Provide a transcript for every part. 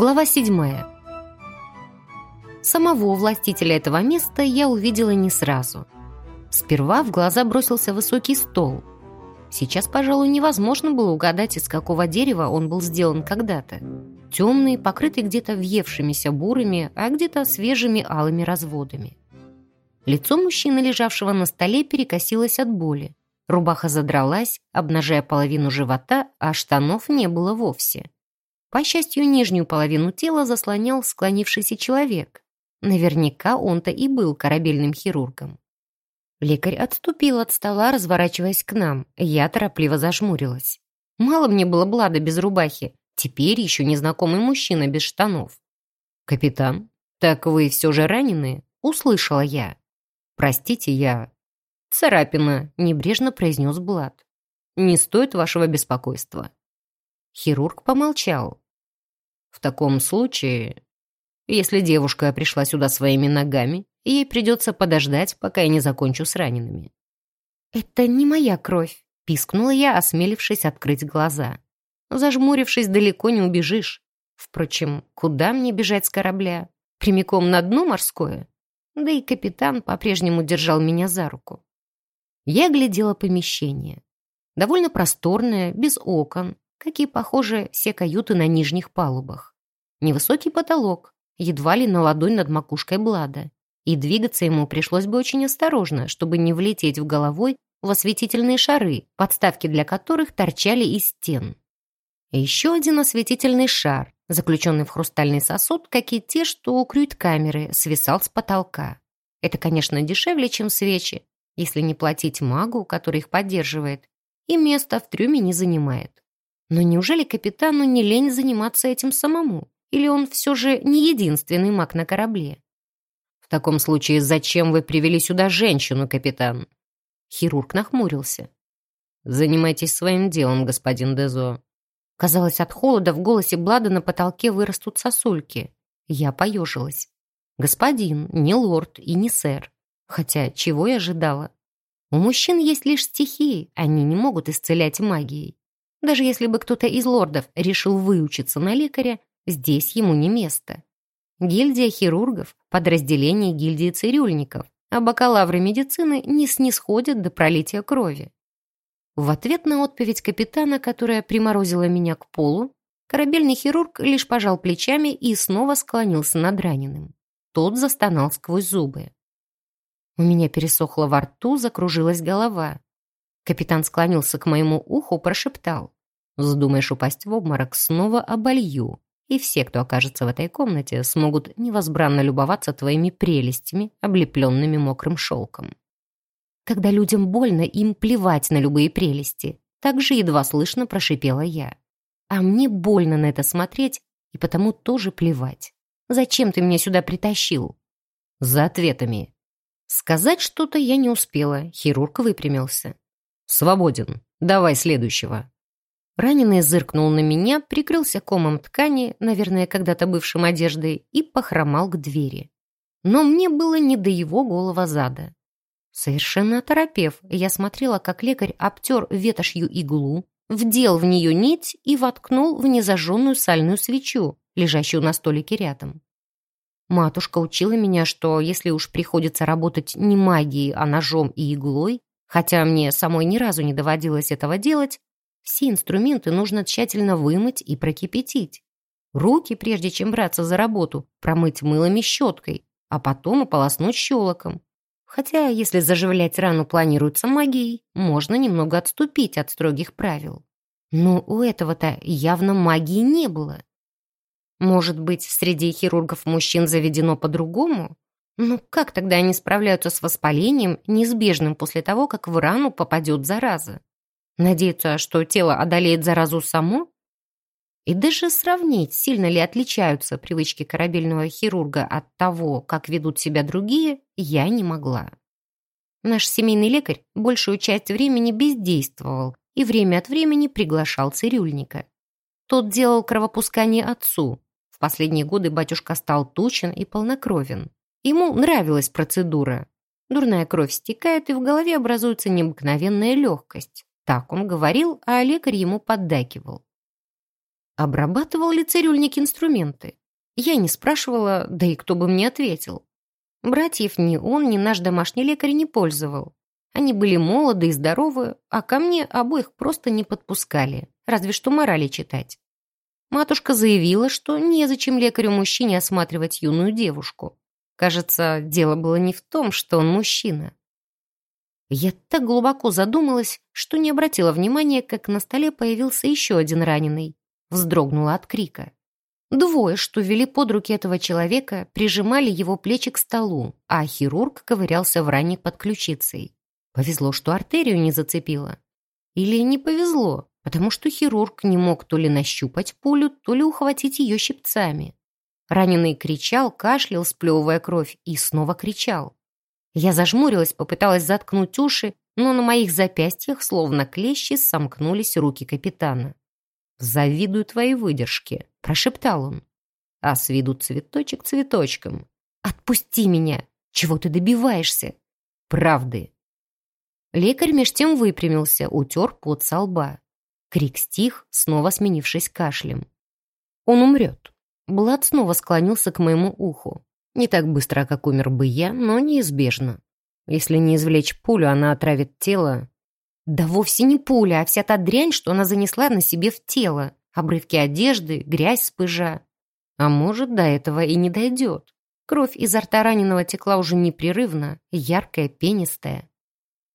Глава седьмая. Самого властителя этого места я увидела не сразу. Сперва в глаза бросился высокий стол. Сейчас, пожалуй, невозможно было угадать, из какого дерева он был сделан когда-то. Темный, покрытый где-то въевшимися бурами, а где-то свежими алыми разводами. Лицо мужчины, лежавшего на столе, перекосилось от боли. Рубаха задралась, обнажая половину живота, а штанов не было вовсе. По счастью, нижнюю половину тела заслонял склонившийся человек. Наверняка он-то и был корабельным хирургом. Лекарь отступил от стола, разворачиваясь к нам. Я торопливо зажмурилась. Мало мне было Блада без рубахи. Теперь еще незнакомый мужчина без штанов. «Капитан, так вы все же ранены?» Услышала я. «Простите, я...» «Царапина», — небрежно произнес Блад. «Не стоит вашего беспокойства». Хирург помолчал. В таком случае, если девушка пришла сюда своими ногами, ей придется подождать, пока я не закончу с ранеными. «Это не моя кровь», — пискнула я, осмелившись открыть глаза. Зажмурившись, далеко не убежишь. Впрочем, куда мне бежать с корабля? Прямиком на дно морское? Да и капитан по-прежнему держал меня за руку. Я глядела помещение. Довольно просторное, без окон, какие похожи все каюты на нижних палубах. Невысокий потолок, едва ли на ладонь над макушкой Блада. И двигаться ему пришлось бы очень осторожно, чтобы не влететь в головой в осветительные шары, подставки для которых торчали из стен. И еще один осветительный шар, заключенный в хрустальный сосуд, как и те, что у крюит-камеры, свисал с потолка. Это, конечно, дешевле, чем свечи, если не платить магу, который их поддерживает, и место в трюме не занимает. Но неужели капитану не лень заниматься этим самому? Или он все же не единственный маг на корабле? В таком случае, зачем вы привели сюда женщину, капитан? Хирург нахмурился. Занимайтесь своим делом, господин Дезо. Казалось, от холода в голосе Блада на потолке вырастут сосульки. Я поежилась. Господин, не лорд и не сэр. Хотя, чего я ожидала? У мужчин есть лишь стихии, они не могут исцелять магией. Даже если бы кто-то из лордов решил выучиться на лекаря, здесь ему не место. Гильдия хирургов – подразделение гильдии цирюльников, а бакалавры медицины не снисходят до пролития крови. В ответ на отповедь капитана, которая приморозила меня к полу, корабельный хирург лишь пожал плечами и снова склонился над раненым. Тот застонал сквозь зубы. У меня пересохло во рту, закружилась голова. Капитан склонился к моему уху, прошептал. «Вздумаешь упасть в обморок, снова оболью, и все, кто окажется в этой комнате, смогут невозбранно любоваться твоими прелестями, облепленными мокрым шелком». Когда людям больно, им плевать на любые прелести. Так же едва слышно прошипела я. А мне больно на это смотреть, и потому тоже плевать. Зачем ты меня сюда притащил? За ответами. Сказать что-то я не успела, хирург выпрямился. «Свободен. Давай следующего». Раненый зыркнул на меня, прикрылся комом ткани, наверное, когда-то бывшим одеждой, и похромал к двери. Но мне было не до его голого зада. Совершенно оторопев, я смотрела, как лекарь обтер ветошью иглу, вдел в нее нить и воткнул в незажженную сальную свечу, лежащую на столике рядом. Матушка учила меня, что если уж приходится работать не магией, а ножом и иглой, Хотя мне самой ни разу не доводилось этого делать, все инструменты нужно тщательно вымыть и прокипятить. Руки, прежде чем браться за работу, промыть мылом и щеткой, а потом ополоснуть щелоком. Хотя, если заживлять рану планируется магией, можно немного отступить от строгих правил. Но у этого-то явно магии не было. Может быть, среди хирургов мужчин заведено по-другому? Ну как тогда они справляются с воспалением, неизбежным после того, как в рану попадет зараза? Надеются, что тело одолеет заразу само? И даже сравнить, сильно ли отличаются привычки корабельного хирурга от того, как ведут себя другие, я не могла. Наш семейный лекарь большую часть времени бездействовал и время от времени приглашал цирюльника. Тот делал кровопускание отцу. В последние годы батюшка стал тучен и полнокровен. Ему нравилась процедура. Дурная кровь стекает, и в голове образуется необыкновенная легкость. Так он говорил, а лекарь ему поддакивал. Обрабатывал ли цирюльник инструменты? Я не спрашивала, да и кто бы мне ответил. Братьев ни он, ни наш домашний лекарь не пользовал. Они были молоды и здоровы, а ко мне обоих просто не подпускали, разве что морали читать. Матушка заявила, что незачем лекарю-мужчине осматривать юную девушку. Кажется, дело было не в том, что он мужчина. Я так глубоко задумалась, что не обратила внимания, как на столе появился еще один раненый. Вздрогнула от крика. Двое, что вели под руки этого человека, прижимали его плечи к столу, а хирург ковырялся в ране под ключицей. Повезло, что артерию не зацепило. Или не повезло, потому что хирург не мог то ли нащупать пулю, то ли ухватить ее щипцами. Раненый кричал, кашлял, сплевывая кровь, и снова кричал. Я зажмурилась, попыталась заткнуть уши, но на моих запястьях, словно клещи, сомкнулись руки капитана. «Завидую твоей выдержке», — прошептал он. «А с виду цветочек цветочком. Отпусти меня! Чего ты добиваешься?» «Правды». Лекарь меж тем выпрямился, утер пот со лба. Крик стих, снова сменившись кашлем. «Он умрет». Блад снова склонился к моему уху. Не так быстро, как умер бы я, но неизбежно. Если не извлечь пулю, она отравит тело. Да вовсе не пуля, а вся та дрянь, что она занесла на себе в тело. Обрывки одежды, грязь с пыжа. А может, до этого и не дойдет. Кровь изо рта раненого текла уже непрерывно, яркая, пенистая.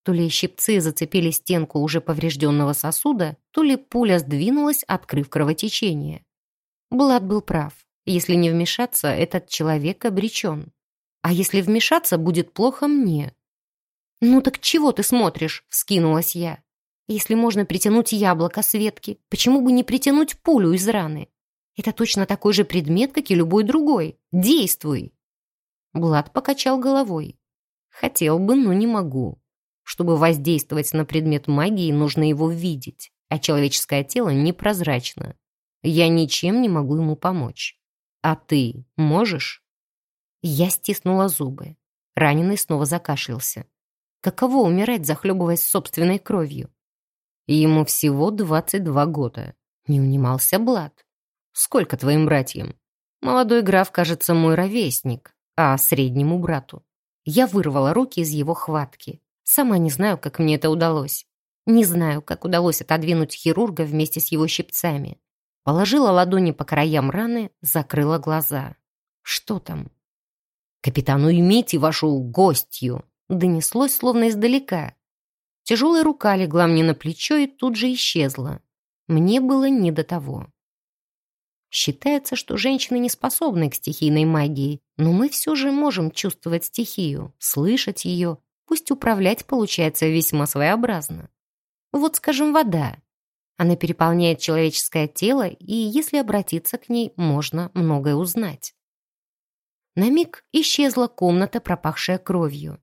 То ли щипцы зацепили стенку уже поврежденного сосуда, то ли пуля сдвинулась, открыв кровотечение. Блад был прав. Если не вмешаться, этот человек обречен. А если вмешаться, будет плохо мне. «Ну так чего ты смотришь?» — вскинулась я. «Если можно притянуть яблоко с ветки, почему бы не притянуть пулю из раны? Это точно такой же предмет, как и любой другой. Действуй!» Блад покачал головой. «Хотел бы, но не могу. Чтобы воздействовать на предмет магии, нужно его видеть, а человеческое тело непрозрачно. Я ничем не могу ему помочь. А ты можешь?» Я стиснула зубы. Раненый снова закашлялся. Каково умирать, захлебываясь собственной кровью? Ему всего 22 года. Не унимался Блад. Сколько твоим братьям? Молодой граф, кажется, мой ровесник, а среднему брату. Я вырвала руки из его хватки. Сама не знаю, как мне это удалось. Не знаю, как удалось отодвинуть хирурга вместе с его щипцами. Положила ладони по краям раны, закрыла глаза. Что там? «Капитан, уймите вашу гостью!» Донеслось словно издалека. Тяжелая рука легла мне на плечо и тут же исчезла. Мне было не до того. Считается, что женщины не способны к стихийной магии, но мы все же можем чувствовать стихию, слышать ее, пусть управлять получается весьма своеобразно. Вот, скажем, вода. Она переполняет человеческое тело, и если обратиться к ней, можно многое узнать. На миг исчезла комната, пропахшая кровью.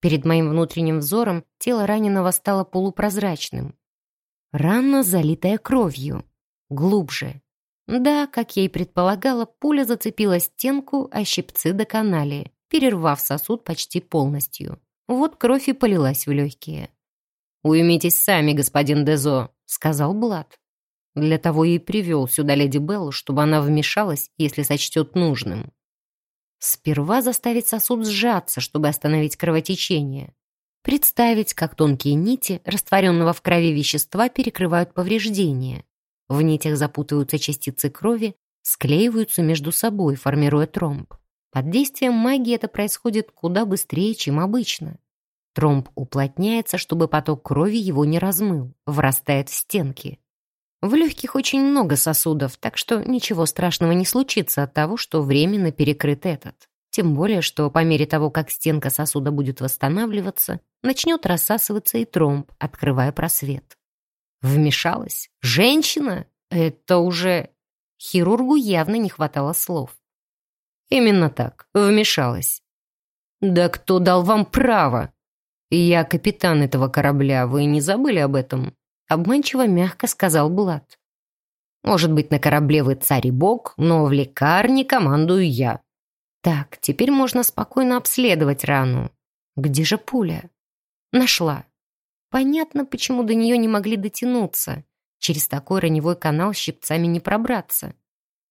Перед моим внутренним взором тело раненого стало полупрозрачным. Рана, залитая кровью. Глубже. Да, как я и предполагала, пуля зацепила стенку, а щипцы доконали, перервав сосуд почти полностью. Вот кровь и полилась в легкие. «Уймитесь сами, господин Дезо», — сказал Блад. Для того и привел сюда леди Беллу, чтобы она вмешалась, если сочтет нужным. Сперва заставить сосуд сжаться, чтобы остановить кровотечение. Представить, как тонкие нити, растворенного в крови вещества, перекрывают повреждения. В нитях запутываются частицы крови, склеиваются между собой, формируя тромб. Под действием магии это происходит куда быстрее, чем обычно. Тромб уплотняется, чтобы поток крови его не размыл, врастает в стенки. В легких очень много сосудов, так что ничего страшного не случится от того, что временно перекрыт этот. Тем более, что по мере того, как стенка сосуда будет восстанавливаться, начнет рассасываться и тромб, открывая просвет. Вмешалась? Женщина? Это уже... Хирургу явно не хватало слов. Именно так, вмешалась. «Да кто дал вам право?» «Я капитан этого корабля, вы не забыли об этом?» Обманчиво мягко сказал Булат. «Может быть, на корабле вы царь и бог, но в лекарне командую я». «Так, теперь можно спокойно обследовать рану. Где же пуля?» «Нашла. Понятно, почему до нее не могли дотянуться. Через такой раневой канал щипцами не пробраться.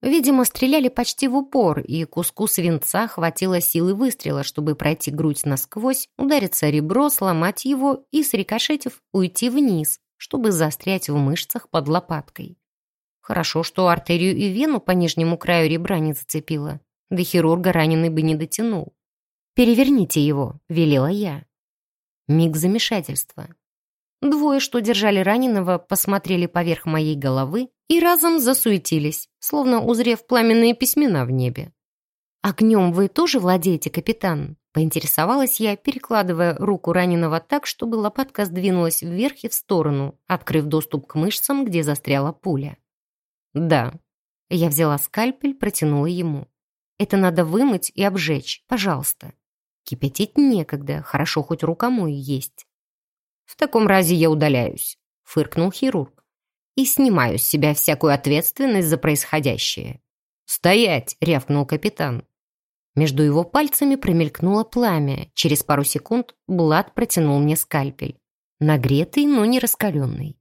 Видимо, стреляли почти в упор, и куску свинца хватило силы выстрела, чтобы пройти грудь насквозь, удариться ребро, сломать его и, срикошетив, уйти вниз, чтобы застрять в мышцах под лопаткой. Хорошо, что артерию и вену по нижнему краю ребра не зацепило. До хирурга раненый бы не дотянул. «Переверните его», — велела я. Миг замешательства. Двое, что держали раненого, посмотрели поверх моей головы и разом засуетились, словно узрев пламенные письмена в небе. «Огнем вы тоже владеете, капитан?» — поинтересовалась я, перекладывая руку раненого так, чтобы лопатка сдвинулась вверх и в сторону, открыв доступ к мышцам, где застряла пуля. «Да». Я взяла скальпель, протянула ему. «Это надо вымыть и обжечь, пожалуйста. Кипятить некогда, хорошо хоть рукомой есть». «В таком разе я удаляюсь», — фыркнул хирург. «И снимаю с себя всякую ответственность за происходящее». «Стоять!» — рявкнул капитан. Между его пальцами промелькнуло пламя. Через пару секунд Булат протянул мне скальпель. Нагретый, но не раскаленный.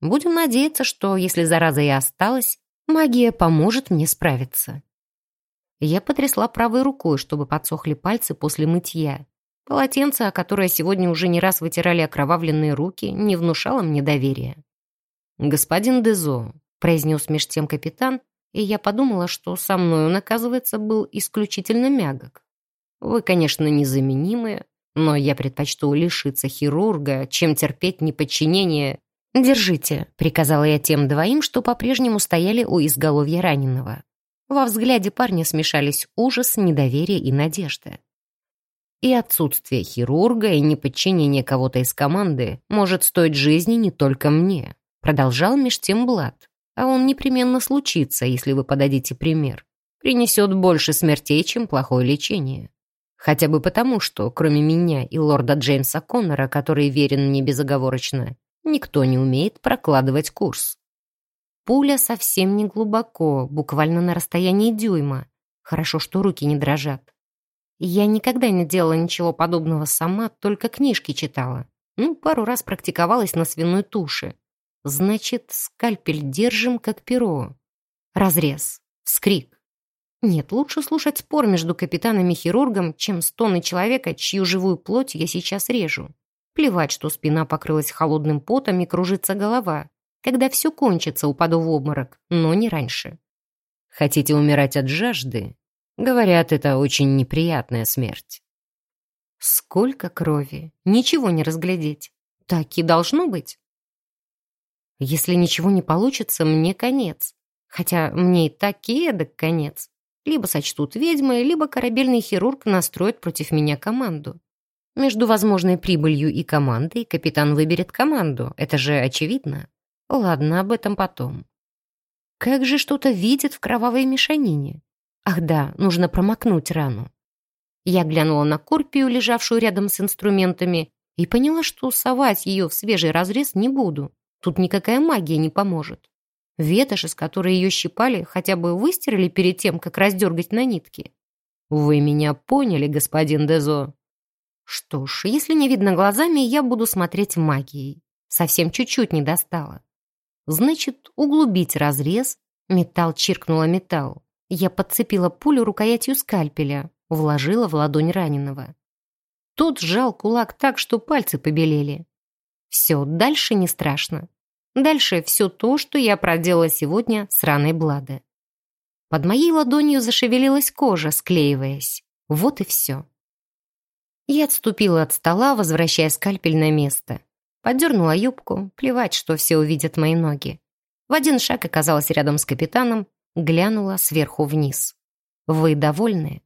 Будем надеяться, что, если зараза и осталась, магия поможет мне справиться. Я потрясла правой рукой, чтобы подсохли пальцы после мытья. Полотенце, о которое сегодня уже не раз вытирали окровавленные руки, не внушало мне доверия. «Господин Дезо», — произнес меж тем капитан, и я подумала, что со мной он, оказывается, был исключительно мягок. «Вы, конечно, незаменимы, но я предпочту лишиться хирурга, чем терпеть неподчинение...» «Держите», — приказала я тем двоим, что по-прежнему стояли у изголовья раненого. Во взгляде парня смешались ужас, недоверие и надежда. И отсутствие хирурга и неподчинение кого-то из команды может стоить жизни не только мне. Продолжал меж тем Блад. А он непременно случится, если вы подадите пример. Принесет больше смертей, чем плохое лечение. Хотя бы потому, что, кроме меня и лорда Джеймса Коннора, который верен мне безоговорочно, никто не умеет прокладывать курс. Пуля совсем не глубоко, буквально на расстоянии дюйма. Хорошо, что руки не дрожат. Я никогда не делала ничего подобного сама, только книжки читала. Ну, пару раз практиковалась на свиной туше. Значит, скальпель держим, как перо. Разрез. Вскрик. Нет, лучше слушать спор между капитаном и хирургом, чем стоны человека, чью живую плоть я сейчас режу. Плевать, что спина покрылась холодным потом и кружится голова. Когда все кончится, упаду в обморок, но не раньше. Хотите умирать от жажды? Говорят, это очень неприятная смерть. Сколько крови! Ничего не разглядеть. Так и должно быть. Если ничего не получится, мне конец. Хотя мне и так и эдак конец. Либо сочтут ведьмой, либо корабельный хирург настроит против меня команду. Между возможной прибылью и командой капитан выберет команду. Это же очевидно. Ладно, об этом потом. Как же что-то видит в кровавой мешанине? Ах да, нужно промокнуть рану. Я глянула на Корпию, лежавшую рядом с инструментами, и поняла, что совать ее в свежий разрез не буду. Тут никакая магия не поможет. Ветошь, из которой ее щипали, хотя бы выстирали перед тем, как раздергать на нитки. Вы меня поняли, господин Дезо? Что ж, если не видно глазами, я буду смотреть магией. Совсем чуть-чуть не достала. Значит, углубить разрез. Металл чиркнула металл. Я подцепила пулю рукоятью скальпеля, вложила в ладонь раненого. Тот сжал кулак так, что пальцы побелели. Все, дальше не страшно. Дальше все то, что я проделала сегодня с раной Блада. Под моей ладонью зашевелилась кожа, склеиваясь. Вот и все. Я отступила от стола, возвращая скальпель на место. Подернула юбку, плевать, что все увидят мои ноги. В один шаг оказалась рядом с капитаном, глянула сверху вниз. «Вы довольны?»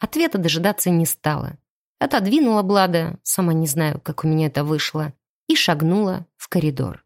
Ответа дожидаться не стала. Отодвинула Блада, сама не знаю, как у меня это вышло, и шагнула в коридор.